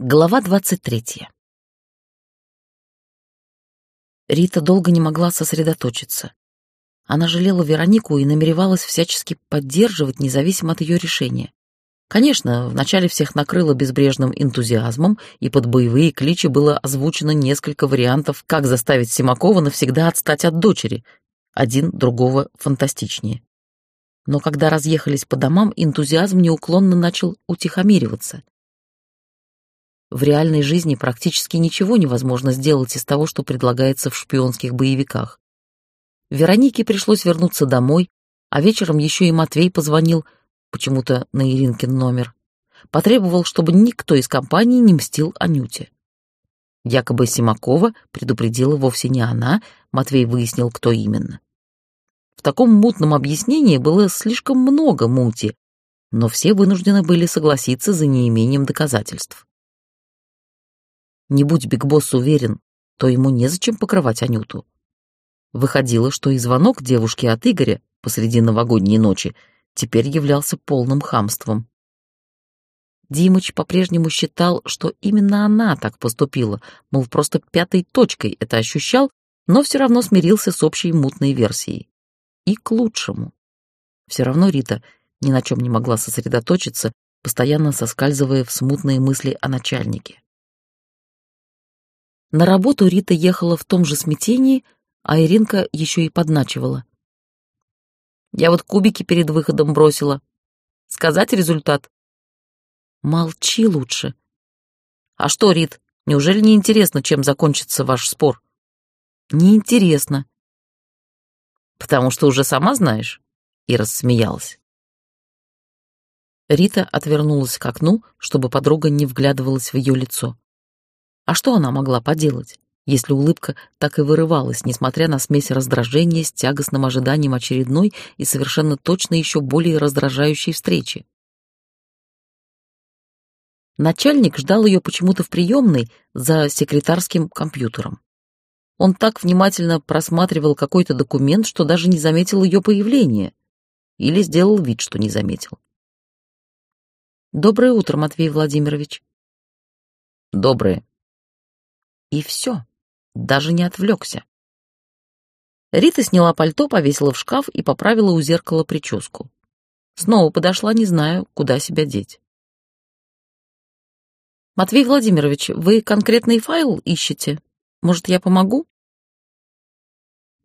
Глава двадцать третья. Рита долго не могла сосредоточиться. Она жалела Веронику и намеревалась всячески поддерживать, независимо от ее решения. Конечно, вначале всех накрыло безбрежным энтузиазмом, и под боевые кличи было озвучено несколько вариантов, как заставить Симакова навсегда отстать от дочери, один другого фантастичнее. Но когда разъехались по домам, энтузиазм неуклонно начал утихомириваться. В реальной жизни практически ничего невозможно сделать из того, что предлагается в шпионских боевиках. Веронике пришлось вернуться домой, а вечером еще и Матвей позвонил, почему-то на Иринкин номер. Потребовал, чтобы никто из компании не мстил Анюте. Якобы Симакова предупредила вовсе не она, Матвей выяснил, кто именно. В таком мутном объяснении было слишком много мути, но все вынуждены были согласиться за неимением доказательств. Не будь Биг Босс уверен, то ему незачем покрывать Анюту. Выходило, что и звонок девушки от Игоря посреди новогодней ночи теперь являлся полным хамством. Димыч по-прежнему считал, что именно она так поступила, мол, просто пятой точкой это ощущал, но все равно смирился с общей мутной версией. И к лучшему. Все равно Рита ни на чем не могла сосредоточиться, постоянно соскальзывая в смутные мысли о начальнике. На работу Рита ехала в том же смятении, а Иринка еще и подначивала. «Я вот кубики перед выходом бросила. Сказать результат?» «Молчи лучше». «А что, Рит, неужели не интересно, чем закончится ваш спор?» «Неинтересно». «Потому что уже сама знаешь?» И рассмеялась. Рита отвернулась к окну, чтобы подруга не вглядывалась в ее лицо. А что она могла поделать, если улыбка так и вырывалась, несмотря на смесь раздражения с тягостным ожиданием очередной и совершенно точно еще более раздражающей встречи? Начальник ждал ее почему-то в приемной за секретарским компьютером. Он так внимательно просматривал какой-то документ, что даже не заметил ее появления. Или сделал вид, что не заметил. «Доброе утро, Матвей Владимирович». «Доброе», и все. Даже не отвлекся. Рита сняла пальто, повесила в шкаф и поправила у зеркала прическу. Снова подошла, не знаю, куда себя деть. «Матвей Владимирович, вы конкретный файл ищете? Может, я помогу?»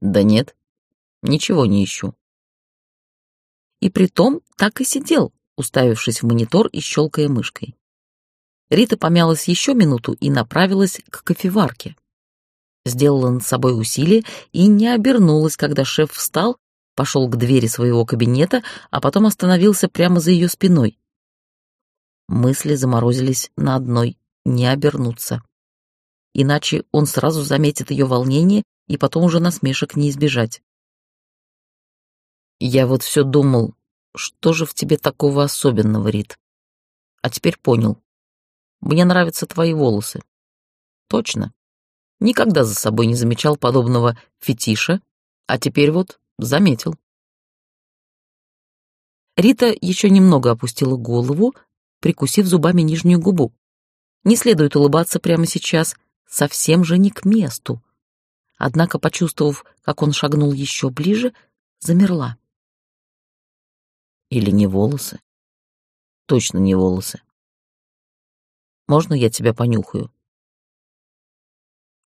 «Да нет, ничего не ищу». И притом так и сидел, уставившись в монитор и щелкая мышкой. Рита помялась еще минуту и направилась к кофеварке. Сделала над собой усилие и не обернулась, когда шеф встал, пошел к двери своего кабинета, а потом остановился прямо за ее спиной. Мысли заморозились на одной — не обернуться. Иначе он сразу заметит ее волнение, и потом уже насмешек не избежать. Я вот все думал, что же в тебе такого особенного, Рит? А теперь понял. Мне нравятся твои волосы. Точно. Никогда за собой не замечал подобного фетиша, а теперь вот заметил. Рита еще немного опустила голову, прикусив зубами нижнюю губу. Не следует улыбаться прямо сейчас, совсем же не к месту. Однако, почувствовав, как он шагнул еще ближе, замерла. Или не волосы? Точно не волосы. Можно я тебя понюхаю?»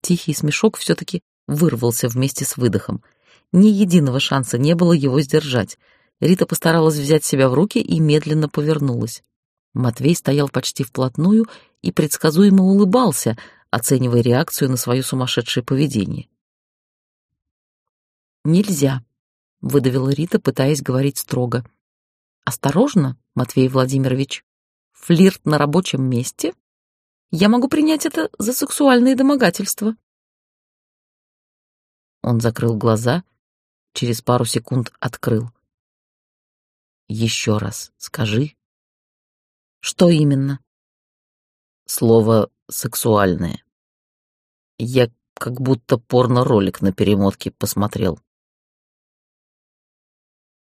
Тихий смешок все-таки вырвался вместе с выдохом. Ни единого шанса не было его сдержать. Рита постаралась взять себя в руки и медленно повернулась. Матвей стоял почти вплотную и предсказуемо улыбался, оценивая реакцию на свое сумасшедшее поведение. «Нельзя», — выдавила Рита, пытаясь говорить строго. «Осторожно, Матвей Владимирович. Флирт на рабочем месте я могу принять это за сексуальные домогательства. Он закрыл глаза, через пару секунд открыл. Еще раз скажи. Что именно? Слово «сексуальное». Я как будто порно-ролик на перемотке посмотрел.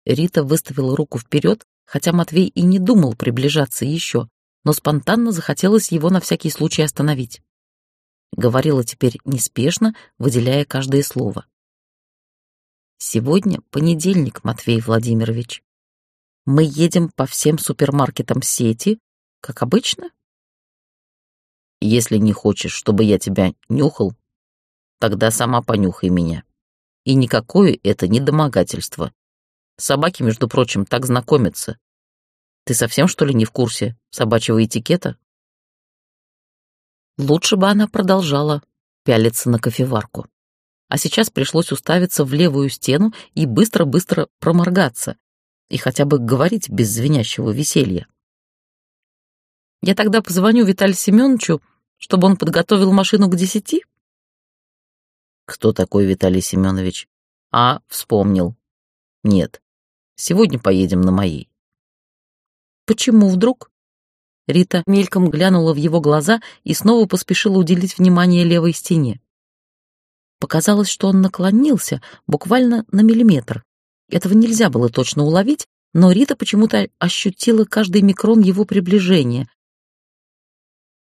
Рита выставила руку вперед, хотя Матвей и не думал приближаться еще, но спонтанно захотелось его на всякий случай остановить. Говорила теперь неспешно, выделяя каждое слово. «Сегодня понедельник, Матвей Владимирович. Мы едем по всем супермаркетам сети, как обычно?» «Если не хочешь, чтобы я тебя нюхал, тогда сама понюхай меня. И никакое это не домогательство. Собаки, между прочим, так знакомятся. Ты совсем, что ли, не в курсе собачьего этикета? Лучше бы она продолжала пялиться на кофеварку. А сейчас пришлось уставиться в левую стену и быстро-быстро проморгаться, и хотя бы говорить без звенящего веселья. Я тогда позвоню Виталию Семеновичу, чтобы он подготовил машину к десяти? Кто такой Виталий Семенович? А, вспомнил. Нет, сегодня поедем на моей. Почему вдруг? Рита мельком глянула в его глаза и снова поспешила уделить внимание левой стене. Показалось, что он наклонился буквально на миллиметр. Этого нельзя было точно уловить, но Рита почему-то ощутила каждый микрон его приближения.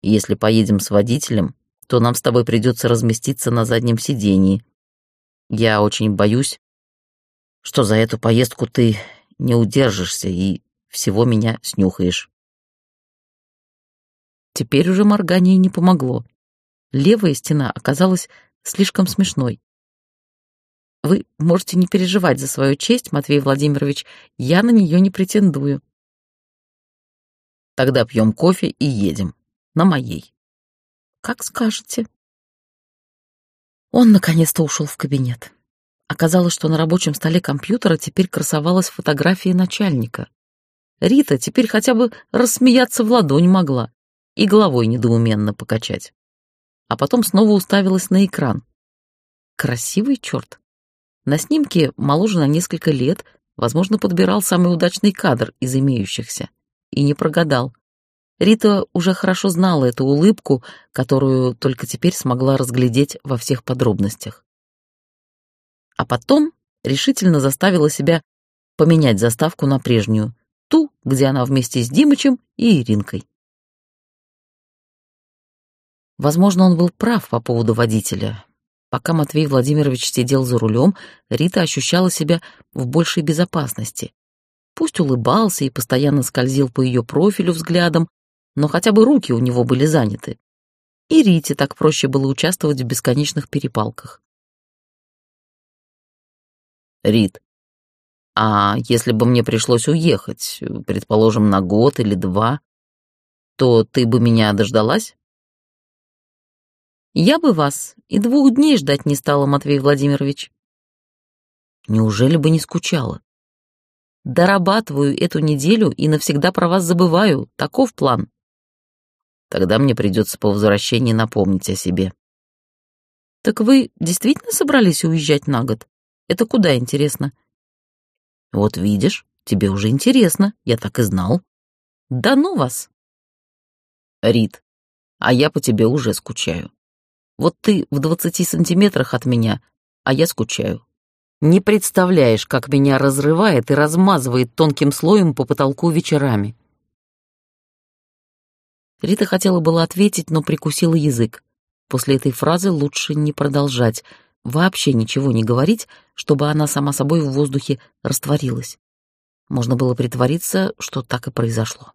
«Если поедем с водителем, то нам с тобой придется разместиться на заднем сидении. Я очень боюсь, что за эту поездку ты не удержишься и всего меня снюхаешь. Теперь уже моргание не помогло. Левая стена оказалась слишком смешной. Вы можете не переживать за свою честь, Матвей Владимирович, я на нее не претендую. Тогда пьем кофе и едем. На моей. Как скажете. Он наконец-то ушел в кабинет. Оказалось, что на рабочем столе компьютера теперь красовалась фотография начальника. Рита теперь хотя бы рассмеяться в ладонь могла и головой недоуменно покачать. А потом снова уставилась на экран. Красивый черт. На снимке моложе на несколько лет, возможно, подбирал самый удачный кадр из имеющихся. И не прогадал. Рита уже хорошо знала эту улыбку, которую только теперь смогла разглядеть во всех подробностях а потом решительно заставила себя поменять заставку на прежнюю, ту, где она вместе с Димычем и Иринкой. Возможно, он был прав по поводу водителя. Пока Матвей Владимирович сидел за рулем, Рита ощущала себя в большей безопасности. Пусть улыбался и постоянно скользил по ее профилю взглядом, но хотя бы руки у него были заняты. И Рите так проще было участвовать в бесконечных перепалках. Рит, а если бы мне пришлось уехать, предположим, на год или два, то ты бы меня дождалась? Я бы вас и двух дней ждать не стала, Матвей Владимирович. Неужели бы не скучала? Дорабатываю эту неделю и навсегда про вас забываю. Таков план. Тогда мне придется по возвращении напомнить о себе. Так вы действительно собрались уезжать на год? Это куда интересно? Вот видишь, тебе уже интересно, я так и знал. Да ну вас. Рит, а я по тебе уже скучаю. Вот ты в двадцати сантиметрах от меня, а я скучаю. Не представляешь, как меня разрывает и размазывает тонким слоем по потолку вечерами. Рита хотела было ответить, но прикусила язык. После этой фразы лучше не продолжать — вообще ничего не говорить, чтобы она сама собой в воздухе растворилась. Можно было притвориться, что так и произошло.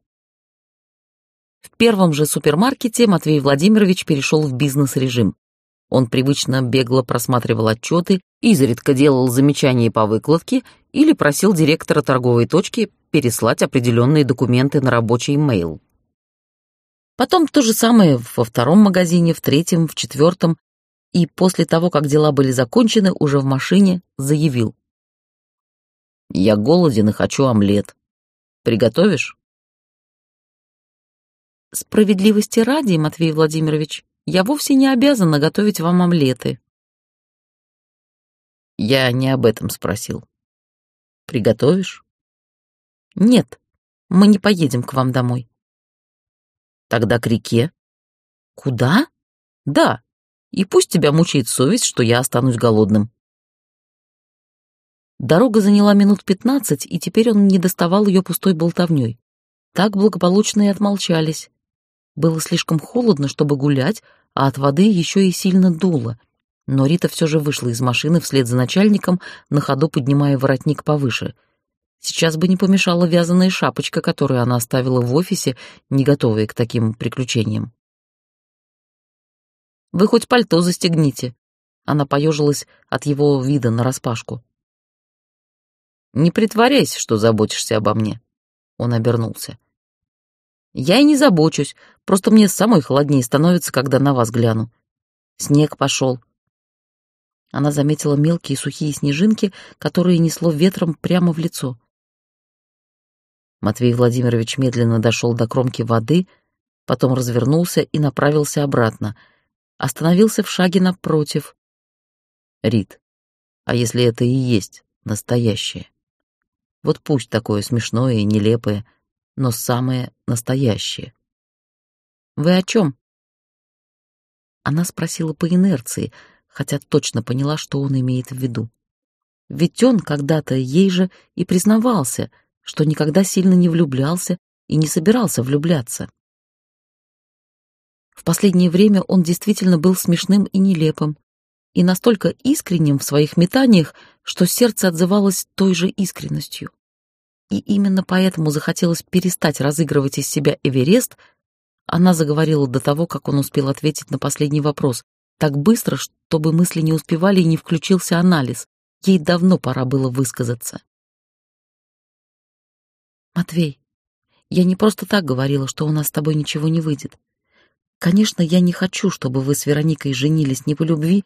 В первом же супермаркете Матвей Владимирович перешел в бизнес-режим. Он привычно бегло просматривал отчеты, изредка делал замечания по выкладке или просил директора торговой точки переслать определенные документы на рабочий мейл. Потом то же самое во втором магазине, в третьем, в четвертом, и после того, как дела были закончены, уже в машине заявил. «Я голоден и хочу омлет. Приготовишь?» «Справедливости ради, Матвей Владимирович, я вовсе не обязана готовить вам омлеты». «Я не об этом спросил. Приготовишь?» «Нет, мы не поедем к вам домой». «Тогда к реке». «Куда?» «Да, и пусть тебя мучает совесть, что я останусь голодным. Дорога заняла минут пятнадцать, и теперь он не доставал ее пустой болтовней. так благополучно и отмолчались. Было слишком холодно, чтобы гулять, а от воды еще и сильно дуло. Но Рита все же вышла из машины вслед за начальником, на ходу поднимая воротник повыше. Сейчас бы не помешала вязаная шапочка, которую она оставила в офисе, не готовая к таким приключениям. «Вы хоть пальто застегните», — она поежилась от его вида нараспашку. «Не притворяйся, что заботишься обо мне», — он обернулся. «Я и не забочусь, просто мне самой холоднее становится, когда на вас гляну. Снег пошел, она заметила мелкие сухие снежинки, которые несло ветром прямо в лицо. Матвей Владимирович медленно дошел до кромки воды, потом развернулся и направился обратно. Остановился в шаге напротив. Рит, а если это и есть настоящее? Вот пусть такое смешное и нелепое, но самое настоящее. Вы о чем? Она спросила по инерции, хотя точно поняла, что он имеет в виду. Ведь он когда-то ей же и признавался, что никогда сильно не влюблялся и не собирался влюбляться. В последнее время он действительно был смешным и нелепым, и настолько искренним в своих метаниях, что сердце отзывалось той же искренностью. И именно поэтому захотелось перестать разыгрывать из себя Эверест, она заговорила до того, как он успел ответить на последний вопрос, так быстро, чтобы мысли не успевали и не включился анализ. Ей давно пора было высказаться. «Матвей, я не просто так говорила, что у нас с тобой ничего не выйдет. Конечно, я не хочу, чтобы вы с Вероникой женились не по любви,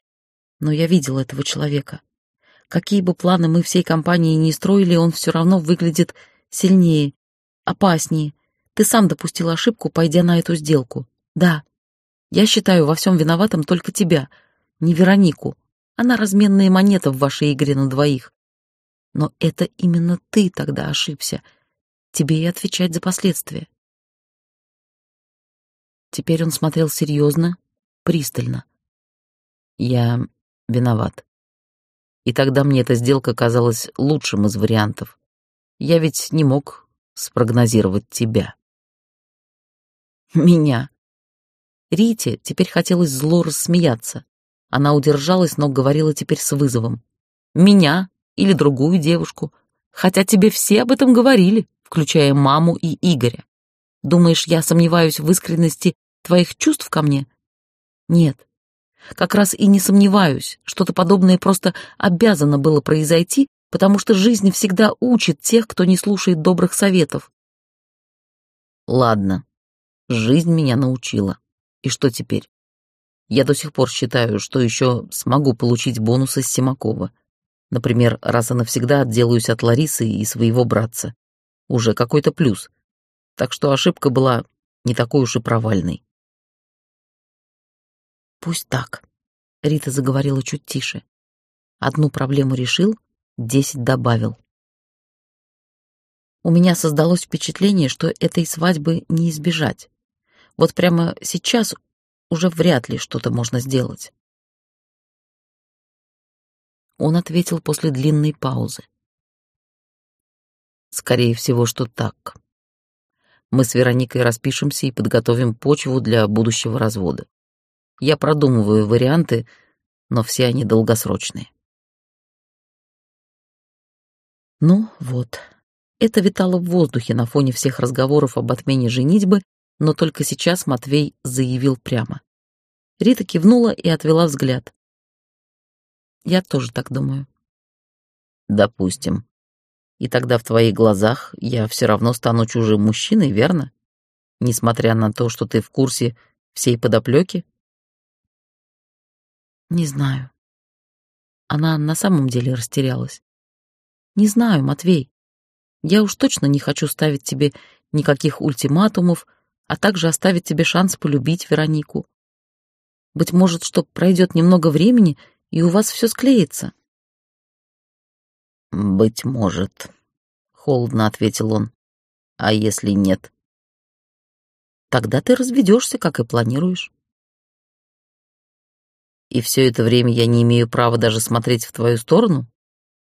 но я видела этого человека. Какие бы планы мы всей компанией не строили, он все равно выглядит сильнее, опаснее. Ты сам допустил ошибку, пойдя на эту сделку. Да, я считаю во всем виноватым только тебя, не Веронику. Она разменная монета в вашей игре на двоих. Но это именно ты тогда ошибся. Тебе и отвечать за последствия. Теперь он смотрел серьезно, пристально. Я виноват. И тогда мне эта сделка казалась лучшим из вариантов. Я ведь не мог спрогнозировать тебя. Меня. Рите теперь хотелось зло рассмеяться. Она удержалась, но говорила теперь с вызовом. «Меня или другую девушку. Хотя тебе все об этом говорили, включая маму и Игоря. Думаешь, я сомневаюсь в искренности твоих чувств ко мне? Нет. Как раз и не сомневаюсь, что-то подобное просто обязано было произойти, потому что жизнь всегда учит тех, кто не слушает добрых советов. Ладно, жизнь меня научила. И что теперь? Я до сих пор считаю, что еще смогу получить бонусы с Симакова. Например, раз и навсегда отделаюсь от Ларисы и своего братца. Уже какой-то плюс. Так что ошибка была не такой уж и провальной. «Пусть так», — Рита заговорила чуть тише. «Одну проблему решил, десять добавил. У меня создалось впечатление, что этой свадьбы не избежать. Вот прямо сейчас уже вряд ли что-то можно сделать. Он ответил после длинной паузы. Скорее всего, что так. Мы с Вероникой распишемся и подготовим почву для будущего развода. Я продумываю варианты, но все они долгосрочные. Ну вот, это витало в воздухе на фоне всех разговоров об отмене женитьбы но только сейчас Матвей заявил прямо. Рита кивнула и отвела взгляд. «Я тоже так думаю». «Допустим. И тогда в твоих глазах я все равно стану чужим мужчиной, верно? Несмотря на то, что ты в курсе всей подоплеки?» «Не знаю». Она на самом деле растерялась. «Не знаю, Матвей. Я уж точно не хочу ставить тебе никаких ультиматумов, а также оставить тебе шанс полюбить Веронику. Быть может, что пройдет немного времени, и у вас все склеится. «Быть может», — холодно ответил он. «А если нет?» «Тогда ты разведешься, как и планируешь». «И все это время я не имею права даже смотреть в твою сторону,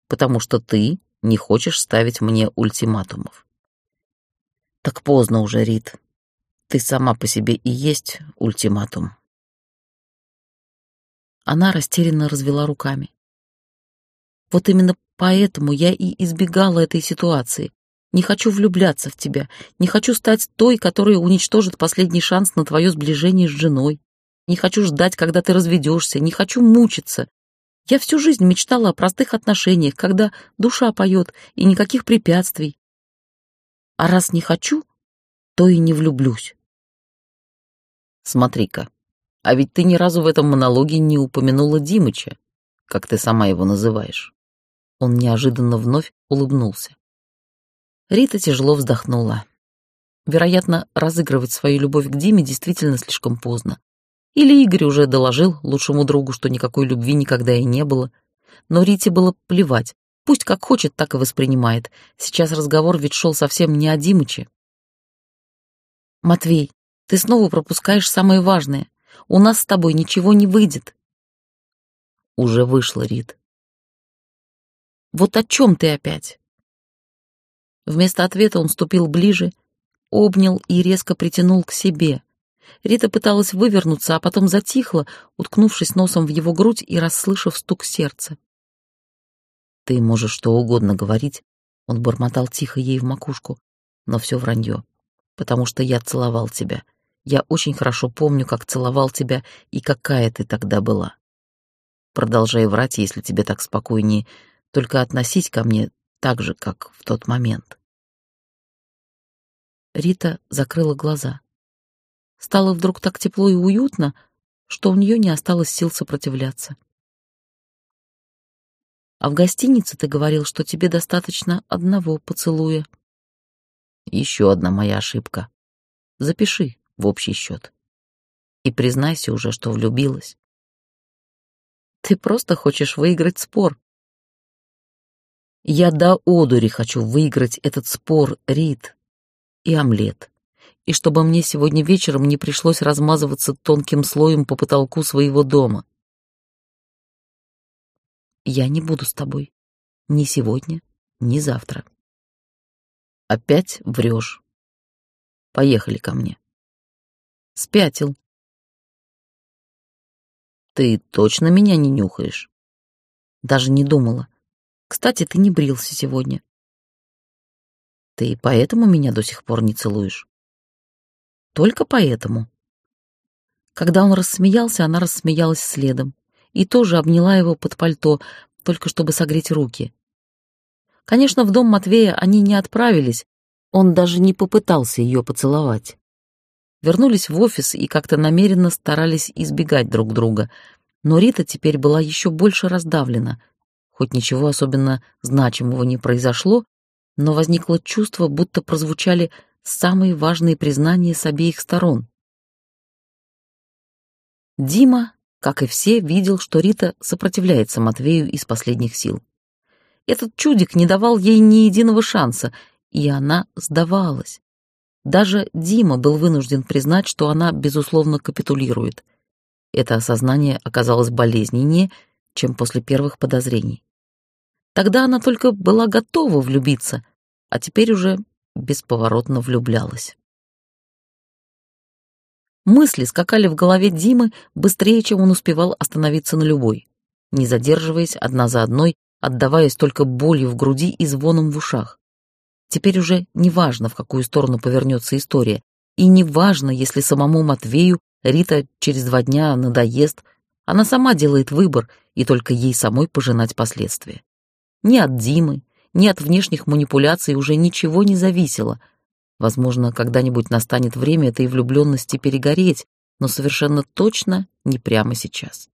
потому что ты не хочешь ставить мне ультиматумов». Так поздно уже, Рит. Ты сама по себе и есть ультиматум. Она растерянно развела руками. Вот именно поэтому я и избегала этой ситуации. Не хочу влюбляться в тебя, не хочу стать той, которая уничтожит последний шанс на твое сближение с женой. Не хочу ждать, когда ты разведешься, не хочу мучиться. Я всю жизнь мечтала о простых отношениях, когда душа поет и никаких препятствий. А раз не хочу, то и не влюблюсь. Смотри-ка, а ведь ты ни разу в этом монологе не упомянула Димыча, как ты сама его называешь. Он неожиданно вновь улыбнулся. Рита тяжело вздохнула. Вероятно, разыгрывать свою любовь к Диме действительно слишком поздно. Или Игорь уже доложил лучшему другу, что никакой любви никогда и не было. Но Рите было плевать. Пусть как хочет, так и воспринимает. Сейчас разговор ведь шел совсем не о Димыче. «Матвей, ты снова пропускаешь самое важное. У нас с тобой ничего не выйдет. Уже вышло, Рит. Вот о чем ты опять? Вместо ответа он ступил ближе, обнял и резко притянул к себе. Рита пыталась вывернуться, а потом затихла, уткнувшись носом в его грудь и расслышав стук сердца. «Ты можешь что угодно говорить», — он бормотал тихо ей в макушку, «но все вранье, потому что я целовал тебя, я очень хорошо помню, как целовал тебя и какая ты тогда была. Продолжай врать, если тебе так спокойнее, только относись ко мне так же, как в тот момент. Рита закрыла глаза. Стало вдруг так тепло и уютно, что у нее не осталось сил сопротивляться. А в гостинице ты говорил, что тебе достаточно одного поцелуя. Еще одна моя ошибка. Запиши в общий счет. И признайся уже, что влюбилась. Ты просто хочешь выиграть спор. Я до одури хочу выиграть этот спор, Рит, и омлет. И чтобы мне сегодня вечером не пришлось размазываться тонким слоем по потолку своего дома. Я не буду с тобой. Ни сегодня, ни завтра. Опять врешь. Поехали ко мне. Спятил. Ты точно меня не нюхаешь? Даже не думала. Кстати, ты не брился сегодня. Ты поэтому меня до сих пор не целуешь? Только поэтому. Когда он рассмеялся, она рассмеялась следом и тоже обняла его под пальто, только чтобы согреть руки. Конечно, в дом Матвея они не отправились, он даже не попытался ее поцеловать вернулись в офис и как-то намеренно старались избегать друг друга. Но Рита теперь была еще больше раздавлена. Хоть ничего особенно значимого не произошло, но возникло чувство, будто прозвучали самые важные признания с обеих сторон. Дима, как и все, видел, что Рита сопротивляется Матвею из последних сил. Этот чудик не давал ей ни единого шанса, и она сдавалась. Даже Дима был вынужден признать, что она, безусловно, капитулирует. Это осознание оказалось болезненнее, чем после первых подозрений. Тогда она только была готова влюбиться, а теперь уже бесповоротно влюблялась. Мысли скакали в голове Димы быстрее, чем он успевал остановиться на любой, не задерживаясь одна за одной, отдаваясь только болью в груди и звоном в ушах. Теперь уже не важно, в какую сторону повернется история, и не важно, если самому Матвею Рита через два дня надоест, она сама делает выбор, и только ей самой пожинать последствия. Ни от Димы, ни от внешних манипуляций уже ничего не зависело. Возможно, когда-нибудь настанет время этой влюбленности перегореть, но совершенно точно не прямо сейчас.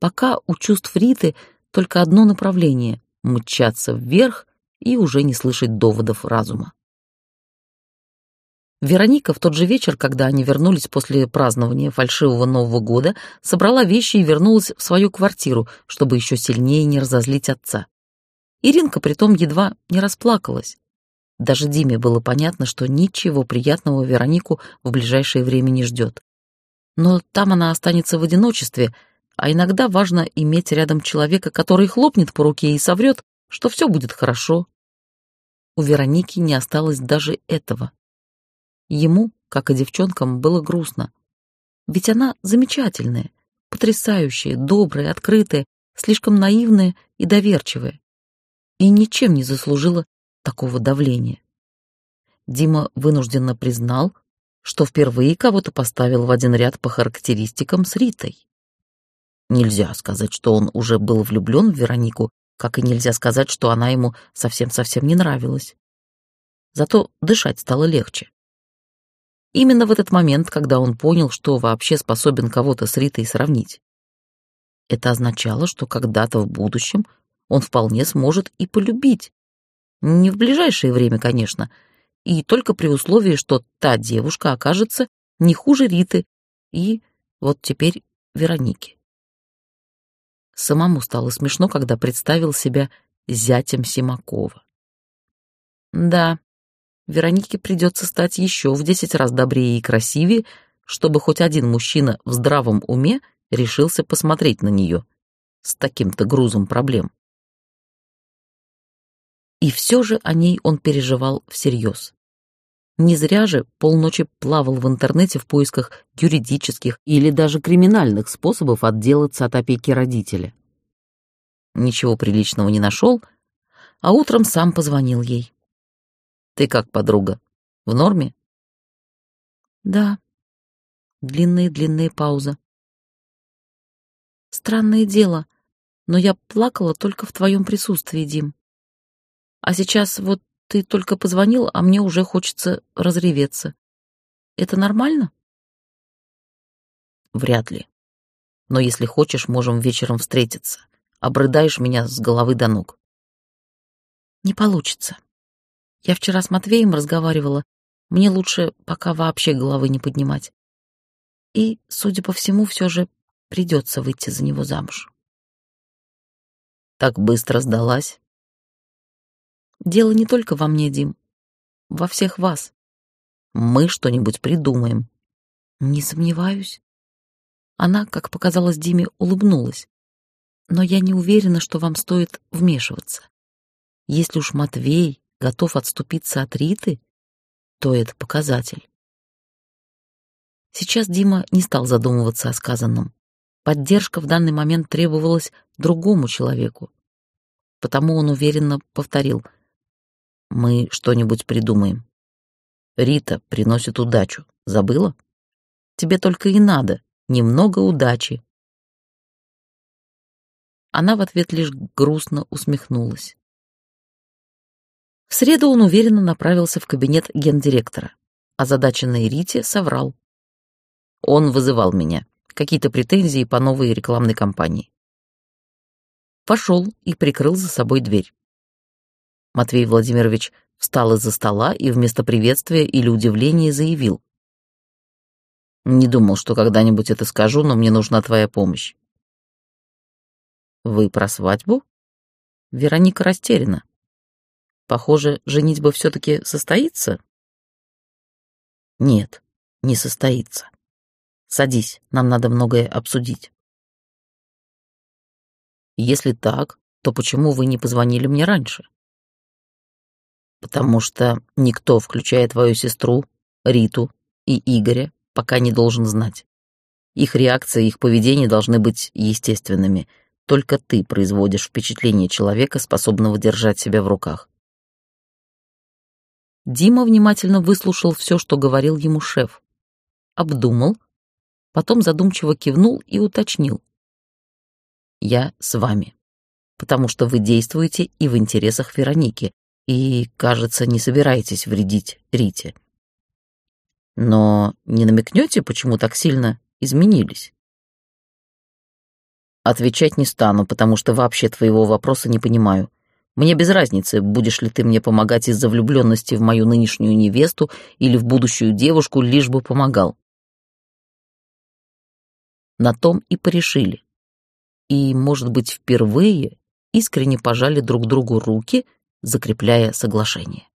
Пока у чувств Риты только одно направление — мчаться вверх и уже не слышать доводов разума. Вероника в тот же вечер, когда они вернулись после празднования фальшивого Нового года, собрала вещи и вернулась в свою квартиру, чтобы еще сильнее не разозлить отца. Иринка притом едва не расплакалась. Даже Диме было понятно, что ничего приятного Веронику в ближайшее время не ждет. Но там она останется в одиночестве, а иногда важно иметь рядом человека, который хлопнет по руке и соврет, что все будет хорошо. У Вероники не осталось даже этого. Ему, как и девчонкам, было грустно. Ведь она замечательная, потрясающая, добрая, открытая, слишком наивная и доверчивая. И ничем не заслужила такого давления. Дима вынужденно признал, что впервые кого-то поставил в один ряд по характеристикам с Ритой. Нельзя сказать, что он уже был влюблен в Веронику, как и нельзя сказать, что она ему совсем-совсем не нравилась. Зато дышать стало легче. Именно в этот момент, когда он понял, что вообще способен кого-то с Ритой сравнить. Это означало, что когда-то в будущем он вполне сможет и полюбить. Не в ближайшее время, конечно, и только при условии, что та девушка окажется не хуже Риты и вот теперь Вероники. Самому стало смешно, когда представил себя зятем Симакова. Да, Веронике придется стать еще в десять раз добрее и красивее, чтобы хоть один мужчина в здравом уме решился посмотреть на нее с таким-то грузом проблем. И все же о ней он переживал всерьез. Не зря же полночи плавал в интернете в поисках юридических или даже криминальных способов отделаться от опеки родителя. Ничего приличного не нашел, а утром сам позвонил ей. «Ты как, подруга, в норме?» «Да». Длинная-длинная пауза. «Странное дело, но я плакала только в твоем присутствии, Дим. А сейчас вот ты только позвонил, а мне уже хочется разреветься. Это нормально? Вряд ли. Но если хочешь, можем вечером встретиться. Обрыдаешь меня с головы до ног. Не получится. Я вчера с Матвеем разговаривала. Мне лучше пока вообще головы не поднимать. И, судя по всему, все же придется выйти за него замуж. Так быстро сдалась? Дело не только во мне, Дим. Во всех вас. Мы что-нибудь придумаем. Не сомневаюсь. Она, как показалось Диме, улыбнулась. Но я не уверена, что вам стоит вмешиваться. Если уж Матвей готов отступиться от Риты, то это показатель. Сейчас Дима не стал задумываться о сказанном. Поддержка в данный момент требовалась другому человеку. Потому он уверенно повторил — мы что-нибудь придумаем. Рита приносит удачу. Забыла? Тебе только и надо. Немного удачи. Она в ответ лишь грустно усмехнулась. В среду он уверенно направился в кабинет гендиректора. Озадаченный Рите соврал. Он вызывал меня. Какие-то претензии по новой рекламной кампании. Пошел и прикрыл за собой дверь. Матвей Владимирович встал из-за стола и вместо приветствия или удивления заявил. «Не думал, что когда-нибудь это скажу, но мне нужна твоя помощь». «Вы про свадьбу?» Вероника растеряна. «Похоже, женитьба все-таки состоится?» «Нет, не состоится. Садись, нам надо многое обсудить». «Если так, то почему вы не позвонили мне раньше?» Потому что никто, включая твою сестру, Риту и Игоря, пока не должен знать. Их реакции, их поведение должны быть естественными. Только ты производишь впечатление человека, способного держать себя в руках. Дима внимательно выслушал все, что говорил ему шеф. Обдумал, потом задумчиво кивнул и уточнил. «Я с вами, потому что вы действуете и в интересах Вероники, и, кажется, не собираетесь вредить Рите. Но не намекнете, почему так сильно изменились? Отвечать не стану, потому что вообще твоего вопроса не понимаю. Мне без разницы, будешь ли ты мне помогать из-за влюбленности в мою нынешнюю невесту или в будущую девушку, лишь бы помогал. На том и порешили. И, может быть, впервые искренне пожали друг другу руки закрепляя соглашение.